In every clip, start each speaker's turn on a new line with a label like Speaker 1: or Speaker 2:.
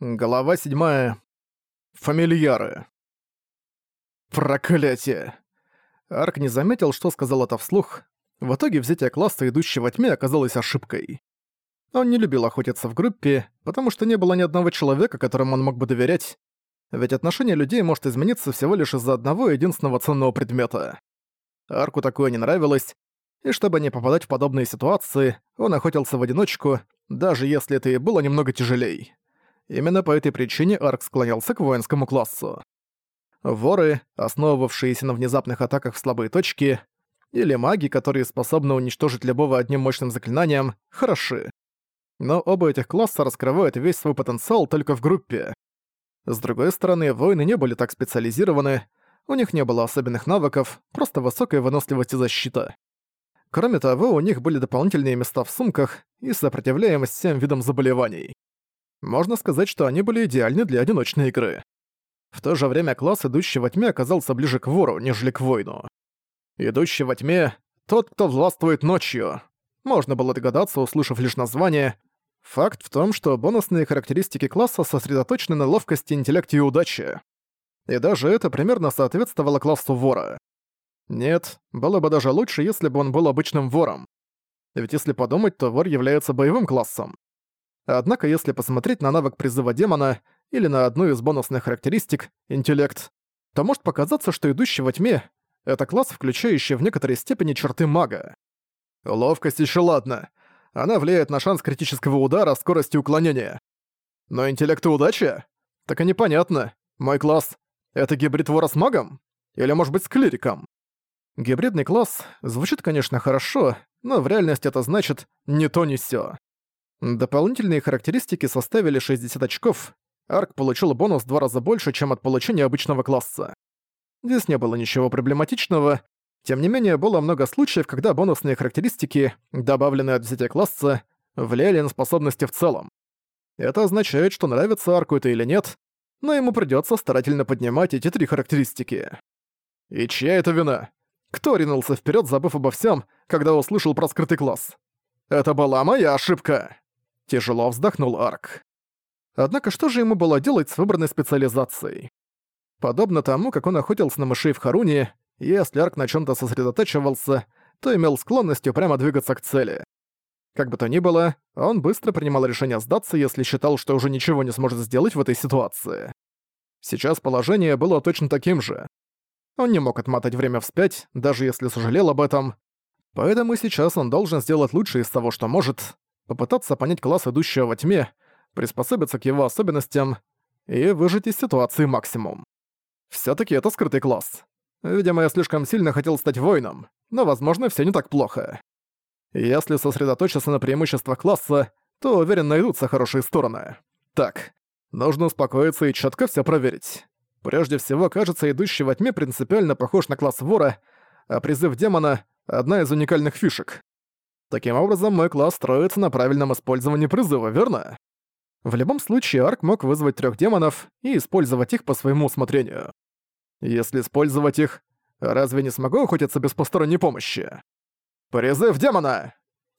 Speaker 1: Глава 7. Фамильяры. Проклятие! Арк не заметил, что сказал это вслух. В итоге взятие класса, идущего во тьме, оказалось ошибкой. Он не любил охотиться в группе, потому что не было ни одного человека, которому он мог бы доверять, ведь отношение людей может измениться всего лишь из-за одного единственного ценного предмета. Арку такое не нравилось, и чтобы не попадать в подобные ситуации, он охотился в одиночку, даже если это и было немного тяжелее. Именно по этой причине Арк склонялся к воинскому классу. Воры, основывавшиеся на внезапных атаках в слабые точки, или маги, которые способны уничтожить любого одним мощным заклинанием, хороши. Но оба этих класса раскрывают весь свой потенциал только в группе. С другой стороны, воины не были так специализированы, у них не было особенных навыков, просто высокая выносливость и защита. Кроме того, у них были дополнительные места в сумках и сопротивляемость всем видам заболеваний. Можно сказать, что они были идеальны для одиночной игры. В то же время класс, идущий во тьме, оказался ближе к вору, нежели к воину. Идущий во тьме — тот, кто властвует ночью. Можно было догадаться, услышав лишь название. Факт в том, что бонусные характеристики класса сосредоточены на ловкости, интеллекте и удаче. И даже это примерно соответствовало классу вора. Нет, было бы даже лучше, если бы он был обычным вором. Ведь если подумать, то вор является боевым классом. Однако если посмотреть на навык призыва демона или на одну из бонусных характеристик — интеллект, то может показаться, что идущий во тьме — это класс, включающий в некоторой степени черты мага. Ловкость еще ладно. Она влияет на шанс критического удара, скорости уклонения. Но интеллект и удача? Так и непонятно. Мой класс — это гибрид вора с магом? Или, может быть, с клириком? Гибридный класс звучит, конечно, хорошо, но в реальности это значит «не то, ни сё». Дополнительные характеристики составили 60 очков, Арк получил бонус в два раза больше, чем от получения обычного класса. Здесь не было ничего проблематичного, тем не менее было много случаев, когда бонусные характеристики, добавленные от взятия класса, влияли на способности в целом. Это означает, что нравится Арку это или нет, но ему придётся старательно поднимать эти три характеристики. И чья это вина? Кто ринулся вперёд, забыв обо всём, когда услышал про скрытый класс? Это была моя ошибка. Тяжело вздохнул Арк. Однако что же ему было делать с выбранной специализацией? Подобно тому, как он охотился на мышей в Харуне, если Арк на чем то сосредотачивался, то имел склонность прямо двигаться к цели. Как бы то ни было, он быстро принимал решение сдаться, если считал, что уже ничего не сможет сделать в этой ситуации. Сейчас положение было точно таким же. Он не мог отмотать время вспять, даже если сожалел об этом. Поэтому сейчас он должен сделать лучшее из того, что может, попытаться понять класс идущего во тьме, приспособиться к его особенностям и выжить из ситуации максимум. все таки это скрытый класс. Видимо, я слишком сильно хотел стать воином, но, возможно, все не так плохо. Если сосредоточиться на преимуществах класса, то, уверен, найдутся хорошие стороны. Так, нужно успокоиться и четко все проверить. Прежде всего, кажется, идущий во тьме принципиально похож на класс вора, а призыв демона — одна из уникальных фишек. Таким образом, мой класс строится на правильном использовании призыва, верно? В любом случае, Арк мог вызвать трех демонов и использовать их по своему усмотрению. Если использовать их, разве не смогу охотиться без посторонней помощи? «Призыв демона!»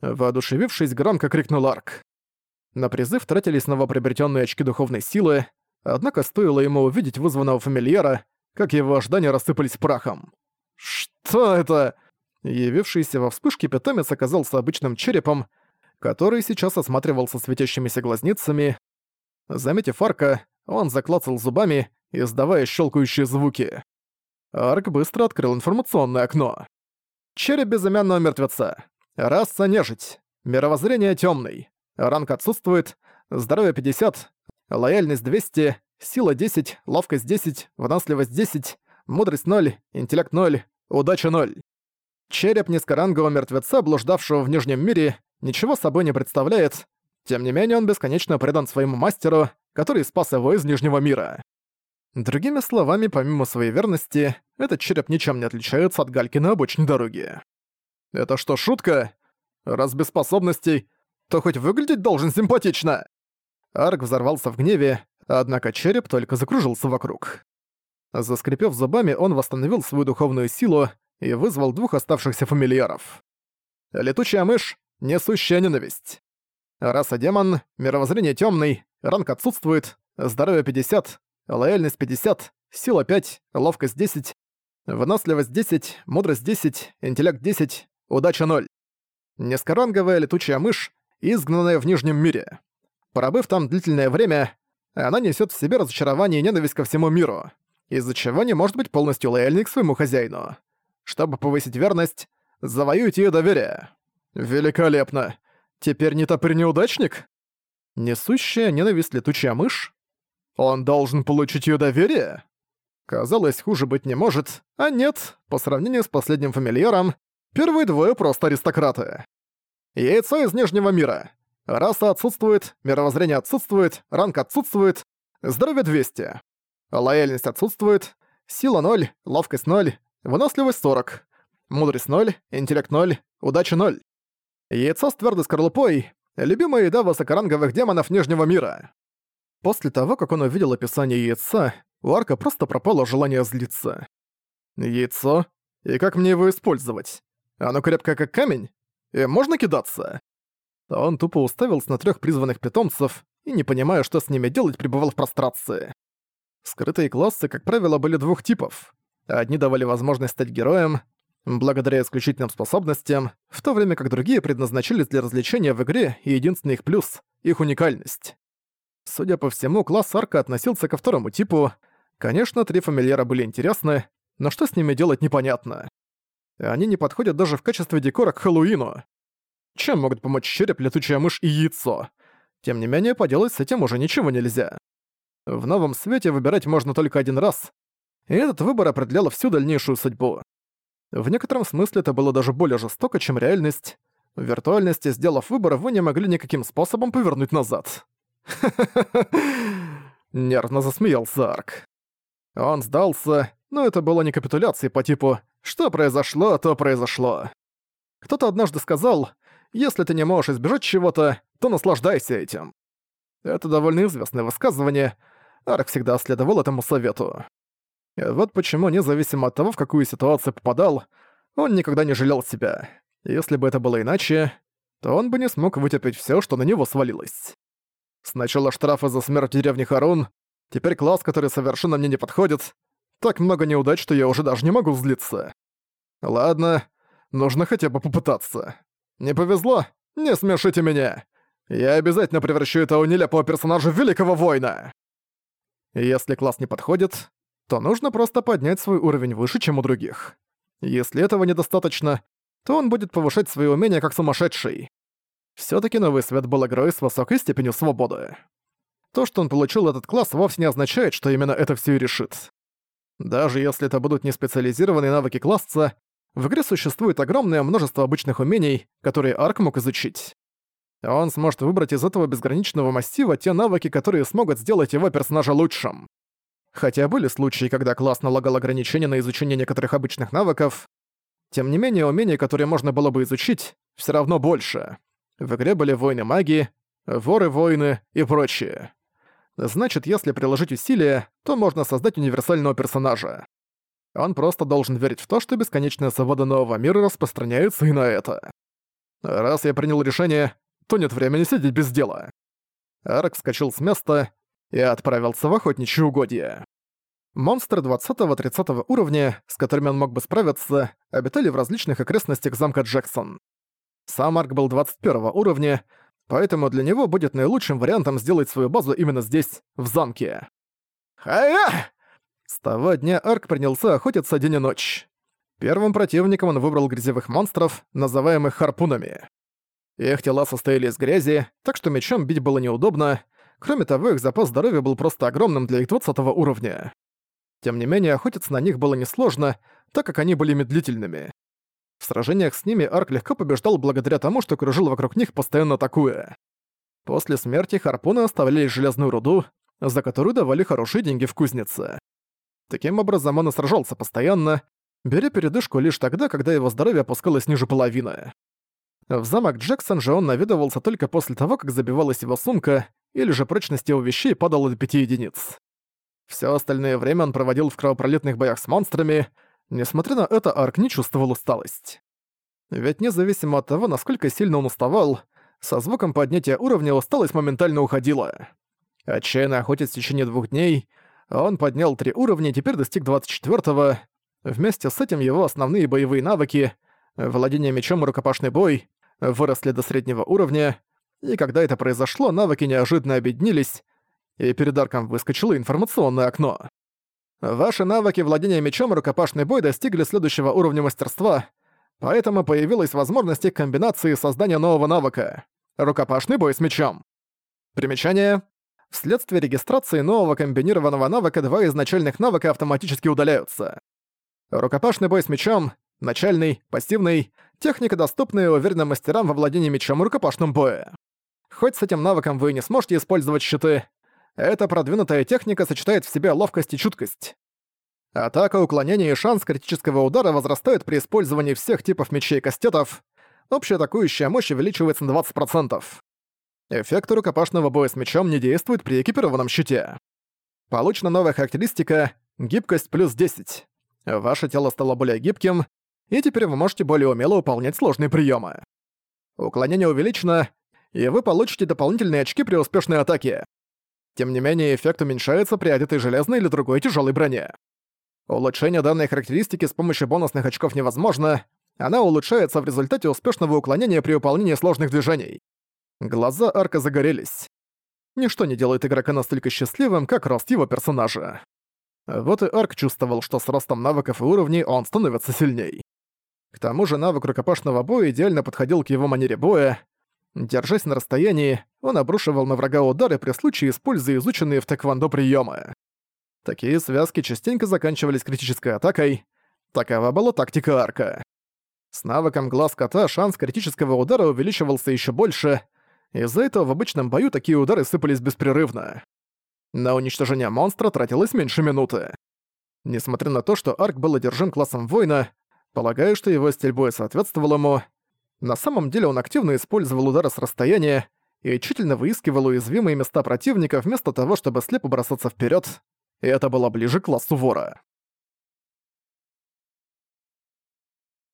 Speaker 1: Воодушевившись, громко крикнул Арк. На призыв тратились новоприобретенные очки духовной силы, однако стоило ему увидеть вызванного фамильяра, как его ожидания рассыпались прахом. «Что это?» Явившийся во вспышке питомец оказался обычным черепом, который сейчас осматривался светящимися глазницами. Заметив Арка, он заклацал зубами, издавая щелкающие звуки. Арк быстро открыл информационное окно. Череп безымянного мертвеца. Раса нежить. Мировоззрение темный. Ранг отсутствует. Здоровье 50. Лояльность 200. Сила 10. Ловкость 10. Выносливость 10. Мудрость 0. Интеллект 0. Удача 0. Череп низкорангового мертвеца, блуждавшего в Нижнем мире, ничего собой не представляет, тем не менее он бесконечно предан своему мастеру, который спас его из Нижнего мира. Другими словами, помимо своей верности, этот череп ничем не отличается от гальки на обочине дороги. Это что, шутка? Раз без способностей, то хоть выглядеть должен симпатично. Арк взорвался в гневе, однако череп только закружился вокруг. Заскрипев зубами, он восстановил свою духовную силу и вызвал двух оставшихся фамильяров. Летучая мышь, несущая ненависть. Раса демон, мировоззрение темный, ранг отсутствует, здоровье 50, лояльность 50, сила 5, ловкость 10, выносливость 10, мудрость 10, интеллект 10, удача 0. Низкоранговая летучая мышь, изгнанная в Нижнем мире. Пробыв там длительное время, она несет в себе разочарование и ненависть ко всему миру, из-за чего не может быть полностью лояльной к своему хозяину. Чтобы повысить верность, завоюйте ее доверие. Великолепно. Теперь не топыр-неудачник? Несущая ненависть летучая мышь? Он должен получить ее доверие? Казалось, хуже быть не может, а нет, по сравнению с последним фамильяром, первые двое просто аристократы. Яйцо из Нижнего мира. Раса отсутствует, мировоззрение отсутствует, ранг отсутствует, здоровье 200. Лояльность отсутствует, сила 0, ловкость 0, выносливость 40, мудрость 0, интеллект 0, удача 0. Яйцо с твёрдой скорлупой — любимая еда высокоранговых демонов Нижнего мира. После того, как он увидел описание яйца, у Арка просто пропало желание злиться. Яйцо? И как мне его использовать? Оно крепкое как камень? И можно кидаться? Он тупо уставился на трех призванных питомцев и, не понимая, что с ними делать, пребывал в прострации. Скрытые классы, как правило, были двух типов. Одни давали возможность стать героем, благодаря исключительным способностям, в то время как другие предназначались для развлечения в игре, и единственный их плюс — их уникальность. Судя по всему, класс Арка относился ко второму типу. Конечно, три фамильяра были интересны, но что с ними делать непонятно. Они не подходят даже в качестве декора к Хэллоуину. Чем могут помочь череп, летучая мышь и яйцо? Тем не менее, поделать с этим уже ничего нельзя. В новом свете выбирать можно только один раз, и этот выбор определял всю дальнейшую судьбу. В некотором смысле это было даже более жестоко, чем реальность. В виртуальности, сделав выбор, вы не могли никаким способом повернуть назад. Нервно засмеялся Арк. Он сдался, но это было не капитуляцией по типу «что произошло, то произошло». Кто-то однажды сказал «если ты не можешь избежать чего-то, то наслаждайся этим». Это довольно известное высказывание, Арк всегда следовал этому совету. Вот почему, независимо от того, в какую ситуацию попадал, он никогда не жалел себя. Если бы это было иначе, то он бы не смог вытерпеть всё, что на него свалилось. Сначала штрафы за смерть в деревне Харун, теперь класс, который совершенно мне не подходит. Так много неудач, что я уже даже не могу злиться. Ладно, нужно хотя бы попытаться. Не повезло? Не смешите меня. Я обязательно превращу этого нелепого персонажа в великого воина. Если класс не подходит, то нужно просто поднять свой уровень выше, чем у других. Если этого недостаточно, то он будет повышать свои умения как сумасшедший. Всё-таки Новый Свет был игрой с высокой степенью свободы. То, что он получил этот класс, вовсе не означает, что именно это всё и решит. Даже если это будут не специализированные навыки класса, в игре существует огромное множество обычных умений, которые Арк мог изучить. Он сможет выбрать из этого безграничного массива те навыки, которые смогут сделать его персонажа лучшим. Хотя были случаи, когда класс налагал ограничения на изучение некоторых обычных навыков, тем не менее умений, которые можно было бы изучить, все равно больше. В игре были воины магии, воры-воины и прочее. Значит, если приложить усилия, то можно создать универсального персонажа. Он просто должен верить в то, что бесконечная свобода нового мира распространяется и на это. Раз я принял решение, то нет времени сидеть без дела. Арк вскочил с места и отправился в охотничье угодье. Монстры 20-30 уровня, с которыми он мог бы справиться, обитали в различных окрестностях замка Джексон. Сам Арк был 21 уровня, поэтому для него будет наилучшим вариантом сделать свою базу именно здесь, в замке. Хая! С того дня Арк принялся охотиться день и ночь. Первым противником он выбрал грязевых монстров, называемых харпунами. Их тела состояли из грязи, так что мечом бить было неудобно, Кроме того, их запас здоровья был просто огромным для их 20 уровня. Тем не менее, охотиться на них было несложно, так как они были медлительными. В сражениях с ними Арк легко побеждал благодаря тому, что кружил вокруг них, постоянно атакуя. После смерти харпуны оставляли железную руду, за которую давали хорошие деньги в кузнице. Таким образом, он и сражался постоянно, беря передышку лишь тогда, когда его здоровье опускалось ниже половины. В замок Джексон же он наведывался только после того, как забивалась его сумка, или же прочность его вещей падала до 5 единиц. Всё остальное время он проводил в кровопролитных боях с монстрами, несмотря на это Арк не чувствовал усталость. Ведь независимо от того, насколько сильно он уставал, со звуком поднятия уровня усталость моментально уходила. Отчаянно охотясь в течение двух дней, он поднял три уровня и теперь достиг 24-го. Вместе с этим его основные боевые навыки — владение мечом и рукопашный бой — выросли до среднего уровня, и когда это произошло, навыки неожиданно объединились, и перед арком выскочило информационное окно. Ваши навыки владения мечом и рукопашный бой достигли следующего уровня мастерства, поэтому появилась возможность их комбинации создания нового навыка — рукопашный бой с мечом. Примечание. Вследствие регистрации нового комбинированного навыка два изначальных навыка автоматически удаляются. Рукопашный бой с мечом, начальный, пассивный, техника, доступная уверенным мастерам во владении мечом и рукопашном бое. Хоть с этим навыком вы не сможете использовать щиты, эта продвинутая техника сочетает в себе ловкость и чуткость. Атака, уклонение и шанс критического удара возрастают при использовании всех типов мечей и кастетов. Общая атакующая мощь увеличивается на 20%. Эффект рукопашного боя с мечом не действует при экипированном щите. Получена новая характеристика — гибкость плюс 10. Ваше тело стало более гибким, и теперь вы можете более умело выполнять сложные приемы. Уклонение увеличено, и вы получите дополнительные очки при успешной атаке. Тем не менее, эффект уменьшается при одетой железной или другой тяжелой броне. Улучшение данной характеристики с помощью бонусных очков невозможно, она улучшается в результате успешного уклонения при выполнении сложных движений. Глаза Арка загорелись. Ничто не делает игрока настолько счастливым, как рост его персонажа. Вот и Арк чувствовал, что с ростом навыков и уровней он становится сильней. К тому же навык рукопашного боя идеально подходил к его манере боя. Держась на расстоянии, он обрушивал на врага удары при случае, используя изученные в тэквондо приемы. Такие связки частенько заканчивались критической атакой. Такова была тактика Арка. С навыком глаз кота шанс критического удара увеличивался еще больше, из-за этого в обычном бою такие удары сыпались беспрерывно. На уничтожение монстра тратилось меньше минуты. Несмотря на то, что Арк был одержим классом воина, полагаю, что его стиль боя соответствовал ему, на самом деле он активно использовал удары с расстояния и тщательно выискивал уязвимые места противника вместо того, чтобы слепо бросаться вперед. и это было ближе к классу вора.